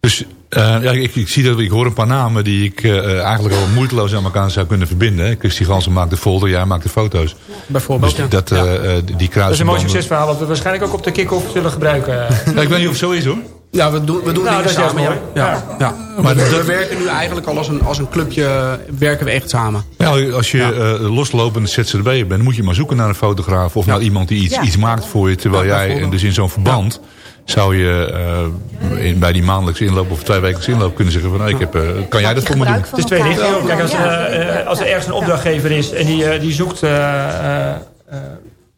Dus eh, ja, ik, ik, zie dat, ik hoor een paar namen die ik eh, eigenlijk al moeiteloos aan elkaar zou kunnen verbinden. hè. Christy Gansen maakt de folder, jij maakt de foto's. Bijvoorbeeld, Dus ja. dat, die Dat is een mooi succesverhaal wat we waarschijnlijk ook op de kick-off zullen gebruiken. Ja, ik weet niet of het zo is hoor. Ja, we doen, we doen Nou, dingen samen. Ja. Ja. Ja. Maar we, werken nu eigenlijk al als een, als een clubje, werken we echt samen. Ja, als je eh, loslopende ZZP'er bent, moet je maar zoeken naar een fotograaf of naar iemand die iets, Ja. iets maakt voor je. Terwijl Ja, jij dus in zo'n verband zou je eh, in, bij die maandelijkse inloop of twee wekelijkse inloop kunnen zeggen van nou, ik heb, eh, kan jij dat voor me doen? Het is twee dingen. Kijk, als, er, eh, als er ergens een opdrachtgever is en die, die zoekt eh, eh, eh,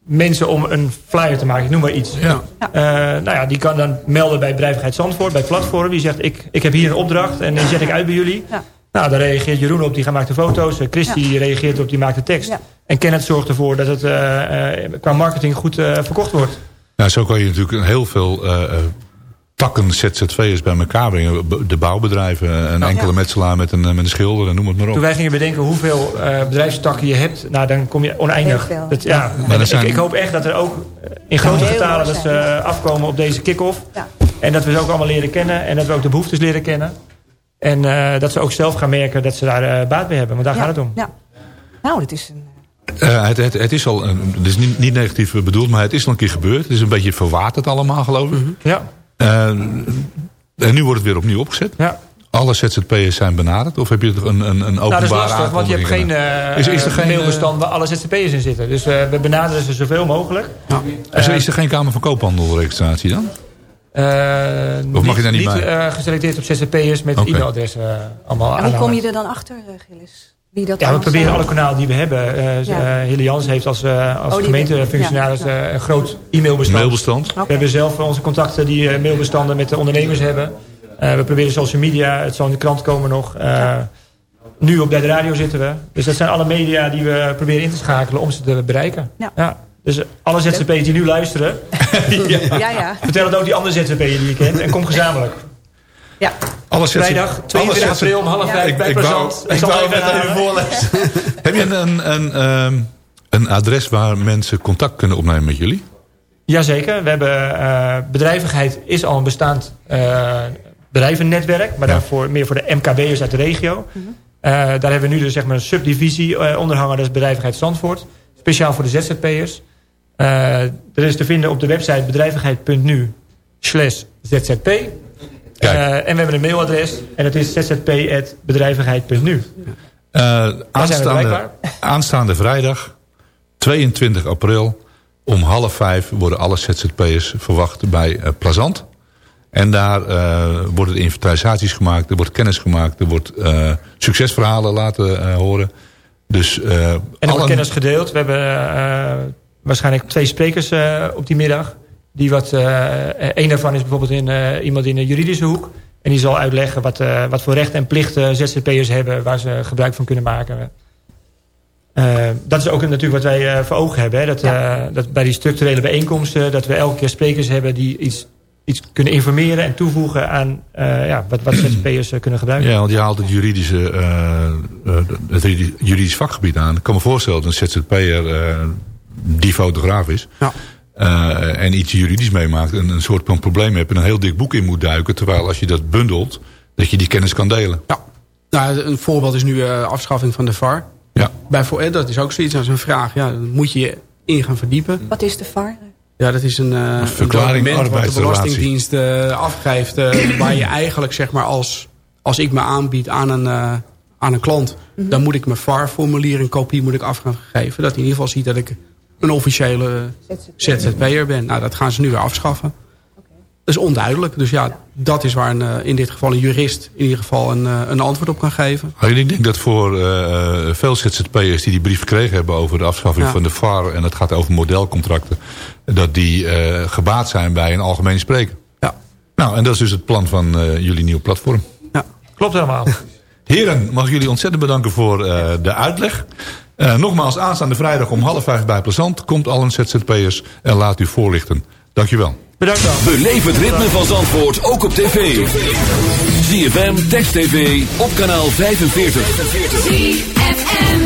mensen om een flyer te maken, ik noem maar iets. Ja. Eh, nou ja, die kan dan melden bij Bedrijvigheid Zandvoort, bij platform. Die zegt, ik, ik heb hier een opdracht en die zet ik uit bij jullie. Nou, daar reageert Jeroen op, die gaat maakt de foto's. Eh, Christy reageert op, die maakt de tekst. En Kenneth zorgt ervoor dat het eh, eh, qua marketing goed eh, verkocht wordt. Nou, zo kan je natuurlijk heel veel eh, eh, takken ZZV'ers bij elkaar brengen. De bouwbedrijven, een enkele metselaar met een, eh, met een schilder en noem het maar Toen op. wij gingen bedenken hoeveel eh, bedrijfstakken je hebt, nou, dan kom je oneindig. Dat, ja. Maar En zijn- ik, ik hoop echt dat er ook eh, in grote getalen dat ze afkomen op deze kick-off. Ja. En dat we ze ook allemaal leren kennen en dat we ook de behoeftes leren kennen. En eh, dat ze ook zelf gaan merken dat ze daar eh, baat bij hebben. Want daar Ja, gaat het om. Ja. Nou, dat is een... Eh, het, het, het is al, een, het is niet, niet negatief bedoeld, maar het is al een keer gebeurd. Het is een beetje verwaterd allemaal, geloof ik. Ja. Eh, en nu wordt het weer opnieuw opgezet. Ja. Alle ZZP'ers zijn benaderd? Of heb je er een, een, een openbare Nou, dat is lastig, want je hebt geen, eh Is- is er geen, mailbestand waar alle ZZP'ers in zitten. Dus eh, we benaderen ze zoveel mogelijk. Is er, is er geen Kamer van Koophandel registratie dan? Eh, Of mag je daar niet bij? eh, geselecteerd op ZZP'ers met Oké. e-mailadressen eh, allemaal En hoe aanhangen. kom je er dan achter, eh, Gilles? Wie dat Ja, we proberen zijn? alle kanalen die we hebben. Eh Ja. eh, Hille Jans heeft als, eh, als Oh, gemeentefunctionaris eh, een groot e-mailbestand. Mailbestand. We hebben zelf onze contacten die eh, mailbestanden met de ondernemers hebben. Eh, we proberen social media, het zal in de krant komen nog. Eh, nu op bij de radio zitten we. Dus dat zijn alle media die we proberen in te schakelen om ze te bereiken. Ja. Dus alle ZZP'ers die nu luisteren, ja. Ja, ja. *laughs* vertel het ook die andere ZZP'er die je kent en kom gezamenlijk. Ja. Alle ZZ Vrijdag, 22 alle ZZ april om half vijf Ik- bij ik Plezant. Ik zal wou even net even voorlezen. *laughs* Heb je een, een, ehm, een adres waar mensen contact kunnen opnemen met jullie? Jazeker. We hebben eh, bedrijvigheid is al een bestaand eh, bedrijvennetwerk. Maar daarvoor meer voor de MKB'ers uit de regio. Eh, daar hebben we nu dus zeg maar een subdivisie eh, onderhangen. Dat is bedrijvigheid Zandvoort. Speciaal voor de ZZP'ers. Eh er is te vinden op de website bedrijvigheid.nu slash ZZP. Eh, en we hebben een mailadres. En dat is zzp.bedrijvigheid.nu. Eh, aanstaande, aanstaande vrijdag, 22 april, om half vijf worden alle ZZP'ers verwacht bij eh, Plazant. En daar worden inventarisaties gemaakt, er wordt kennis gemaakt, er wordt succesverhalen laten horen. Dus, En er wordt allen- kennis gedeeld. We hebben waarschijnlijk twee sprekers op die middag. Die wat, eh een daarvan is bijvoorbeeld in, eh, iemand in de juridische hoek. En die zal uitleggen wat, eh, wat voor rechten en plichten ZZP'ers hebben... waar ze gebruik van kunnen maken. Eh, dat is ook natuurlijk wat wij eh, voor ogen hebben. Hè? Dat, eh, dat bij die structurele bijeenkomsten... dat we elke keer sprekers hebben die iets, iets kunnen informeren... en toevoegen aan eh, ja, wat, wat ZZP'ers eh, kunnen gebruiken. Ja, want je haalt het juridische, eh, eh, het juridisch vakgebied aan. Ik kan me voorstellen dat een ZZP'er eh die fotograaf is... eh, en iets juridisch meemaakt... en een soort van probleem hebt en een heel dik boek in moet duiken... terwijl als je dat bundelt, dat je die kennis kan delen. Nou, een voorbeeld is nu eh, afschaffing van de VAR. Ja. Bijvoorbeeld, dat is ook zoiets als een vraag. Ja, dan moet je je in gaan verdiepen. Wat is de VAR? Ja, dat is een, eh, een verklaring document wat de. Belastingdienst eh, afgeeft... *clears throat* waar je eigenlijk, zeg maar, als, als ik me aanbied aan een, eh, aan een klant... dan moet ik mijn VAR-formulier een kopie moet ik af gaan geven. Dat hij in ieder geval ziet dat ik een officiële ZZP'er ben. Nou, dat gaan ze nu weer afschaffen. Dat is onduidelijk. Dus ja, dat is waar een, eh, in dit geval een jurist... in ieder geval een, eh, een antwoord op kan geven. Maar ik denk dat voor eh, veel ZZP'ers die die brief gekregen hebben... over de afschaffing Ja. van de VAR... en het gaat over modelcontracten... dat die eh, gebaat zijn bij een algemene spreker. Ja. Nou, en dat is dus het plan van eh, jullie nieuwe platform. Klopt helemaal. Heren, mag ik jullie ontzettend bedanken voor eh, de uitleg. Eh, nogmaals, aanstaande vrijdag om half vijf bij Plezant... komt al een ZZP'ers en laat u voorlichten. Dankjewel. Bedankt dan. Beleef het ritme van Zandvoort ook op tv. ZFM, Text TV, op kanaal 45. zover